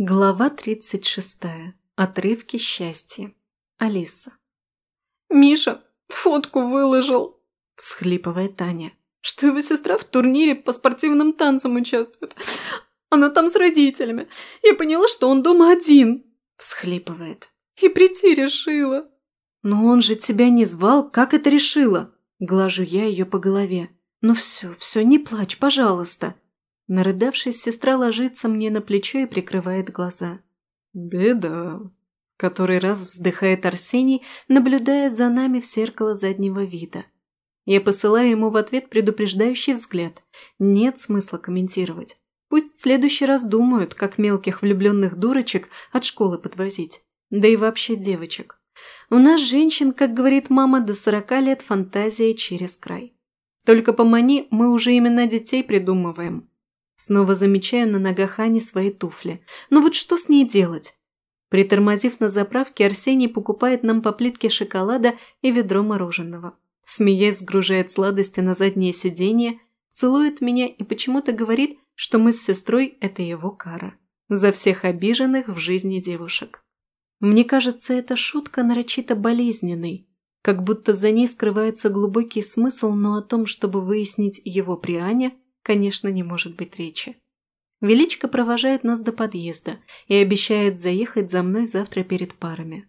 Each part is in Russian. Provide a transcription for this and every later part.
Глава 36. Отрывки счастья. Алиса. «Миша фотку выложил!» – всхлипывает Таня. «Что его сестра в турнире по спортивным танцам участвует. Она там с родителями. Я поняла, что он дома один!» – всхлипывает. «И прийти решила!» «Но он же тебя не звал, как это решила?» Глажу я ее по голове. «Ну все, все, не плачь, пожалуйста!» Нарыдавшись, сестра ложится мне на плечо и прикрывает глаза. «Беда», – который раз вздыхает Арсений, наблюдая за нами в зеркало заднего вида. Я посылаю ему в ответ предупреждающий взгляд. Нет смысла комментировать. Пусть в следующий раз думают, как мелких влюбленных дурочек от школы подвозить. Да и вообще девочек. У нас женщин, как говорит мама, до сорока лет фантазия через край. Только по мани мы уже именно детей придумываем. Снова замечаю на ногах Ани свои туфли. Но вот что с ней делать? Притормозив на заправке, Арсений покупает нам по плитке шоколада и ведро мороженого. Смеясь, сгружает сладости на заднее сиденье, целует меня и почему-то говорит, что мы с сестрой – это его кара. За всех обиженных в жизни девушек. Мне кажется, эта шутка нарочито болезненной, как будто за ней скрывается глубокий смысл, но о том, чтобы выяснить его при Ане – конечно, не может быть речи. Величко провожает нас до подъезда и обещает заехать за мной завтра перед парами.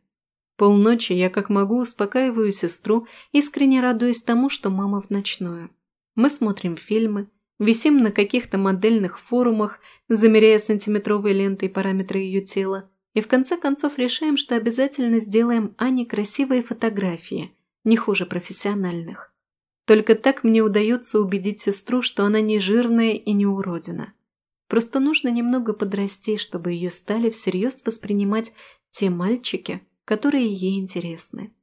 Полночи я как могу успокаиваю сестру, искренне радуясь тому, что мама в ночное. Мы смотрим фильмы, висим на каких-то модельных форумах, замеряя сантиметровой лентой параметры ее тела, и в конце концов решаем, что обязательно сделаем Ане красивые фотографии, не хуже профессиональных. Только так мне удается убедить сестру, что она не жирная и не уродина. Просто нужно немного подрасти, чтобы ее стали всерьез воспринимать те мальчики, которые ей интересны.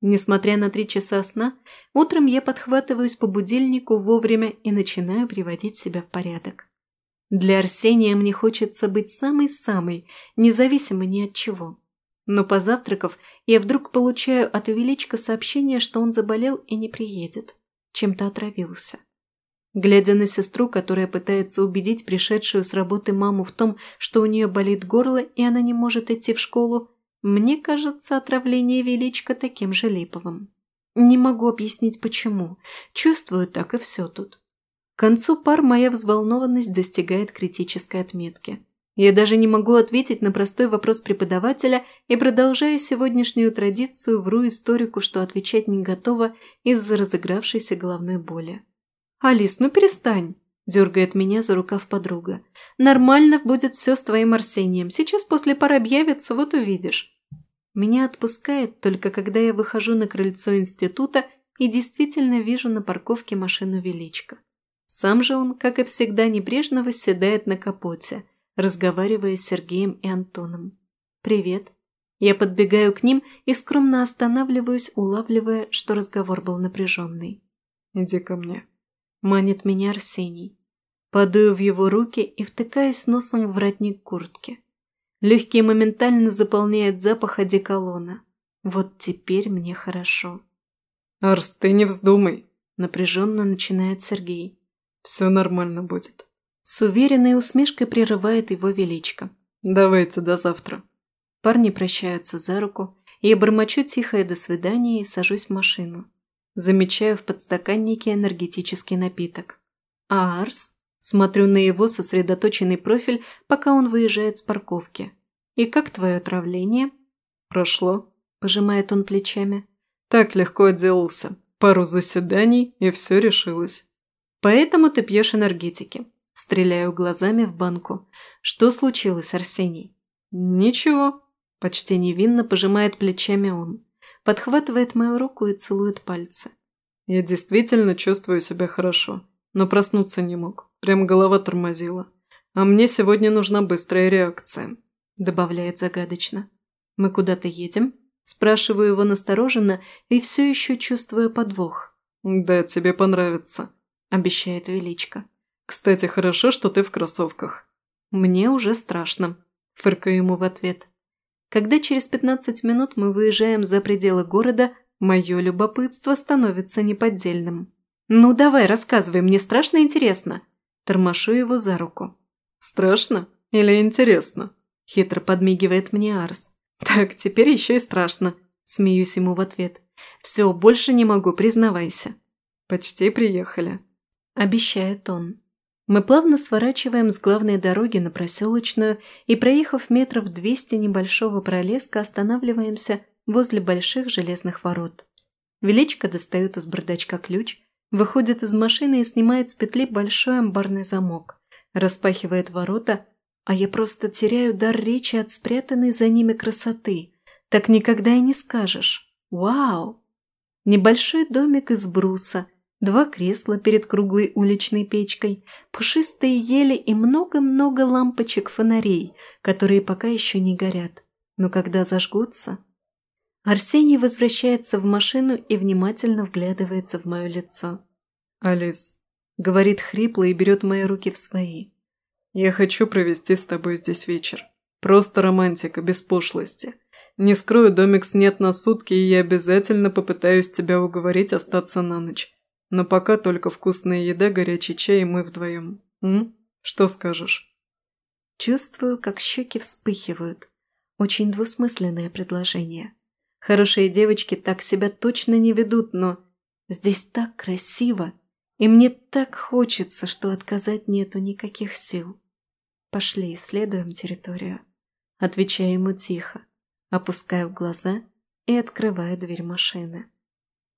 Несмотря на три часа сна, утром я подхватываюсь по будильнику вовремя и начинаю приводить себя в порядок. Для Арсения мне хочется быть самой-самой, независимо ни от чего. Но позавтракав, я вдруг получаю от Величка сообщение, что он заболел и не приедет. Чем-то отравился. Глядя на сестру, которая пытается убедить пришедшую с работы маму в том, что у нее болит горло и она не может идти в школу, мне кажется отравление Величка таким же липовым. Не могу объяснить почему. Чувствую так и все тут. К концу пар моя взволнованность достигает критической отметки. Я даже не могу ответить на простой вопрос преподавателя и, продолжая сегодняшнюю традицию, вру историку, что отвечать не готова из-за разыгравшейся головной боли. «Алис, ну перестань!» – дергает меня за рукав подруга. «Нормально будет все с твоим Арсением. Сейчас после пары объявится, вот увидишь». Меня отпускает только когда я выхожу на крыльцо института и действительно вижу на парковке машину Величко. Сам же он, как и всегда, небрежно восседает на капоте – разговаривая с Сергеем и Антоном. «Привет». Я подбегаю к ним и скромно останавливаюсь, улавливая, что разговор был напряженный. «Иди ко мне», – манит меня Арсений. Падаю в его руки и втыкаюсь носом в воротник куртки. Легкий моментально заполняет запах одеколона. Вот теперь мне хорошо. «Арс, ты не вздумай!» – напряженно начинает Сергей. «Все нормально будет». С уверенной усмешкой прерывает его величко. «Давайте до завтра». Парни прощаются за руку, я бормочу тихое «до свидания» и сажусь в машину. Замечаю в подстаканнике энергетический напиток. А Арс? Смотрю на его сосредоточенный профиль, пока он выезжает с парковки. «И как твое отравление?» «Прошло», – пожимает он плечами. «Так легко отделался. Пару заседаний, и все решилось». «Поэтому ты пьешь энергетики. Стреляю глазами в банку. Что случилось, Арсений? Ничего. Почти невинно пожимает плечами он. Подхватывает мою руку и целует пальцы. Я действительно чувствую себя хорошо, но проснуться не мог. Прям голова тормозила. А мне сегодня нужна быстрая реакция. Добавляет загадочно. Мы куда-то едем? Спрашиваю его настороженно и все еще чувствую подвох. «Да, тебе понравится», – обещает Величко. «Кстати, хорошо, что ты в кроссовках». «Мне уже страшно», – фыркаю ему в ответ. Когда через 15 минут мы выезжаем за пределы города, мое любопытство становится неподдельным. «Ну давай, рассказывай, мне страшно интересно». Тормошу его за руку. «Страшно или интересно?» – хитро подмигивает мне Арс. «Так, теперь еще и страшно», – смеюсь ему в ответ. «Все, больше не могу, признавайся». «Почти приехали», – обещает он. Мы плавно сворачиваем с главной дороги на проселочную и, проехав метров двести небольшого пролеска, останавливаемся возле больших железных ворот. Величко достает из бардачка ключ, выходит из машины и снимает с петли большой амбарный замок, распахивает ворота, а я просто теряю дар речи от спрятанной за ними красоты. Так никогда и не скажешь. Вау! Небольшой домик из бруса – два кресла перед круглой уличной печкой, пушистые ели и много-много лампочек-фонарей, которые пока еще не горят. Но когда зажгутся... Арсений возвращается в машину и внимательно вглядывается в мое лицо. «Алис», — говорит хрипло и берет мои руки в свои. «Я хочу провести с тобой здесь вечер. Просто романтика, без пошлости. Не скрою, домик снят на сутки, и я обязательно попытаюсь тебя уговорить остаться на ночь. Но пока только вкусная еда, горячий чай и мы вдвоем. М? Что скажешь?» Чувствую, как щеки вспыхивают. Очень двусмысленное предложение. Хорошие девочки так себя точно не ведут, но здесь так красиво, и мне так хочется, что отказать нету никаких сил. Пошли, исследуем территорию. Отвечаю ему тихо, опускаю глаза и открываю дверь машины.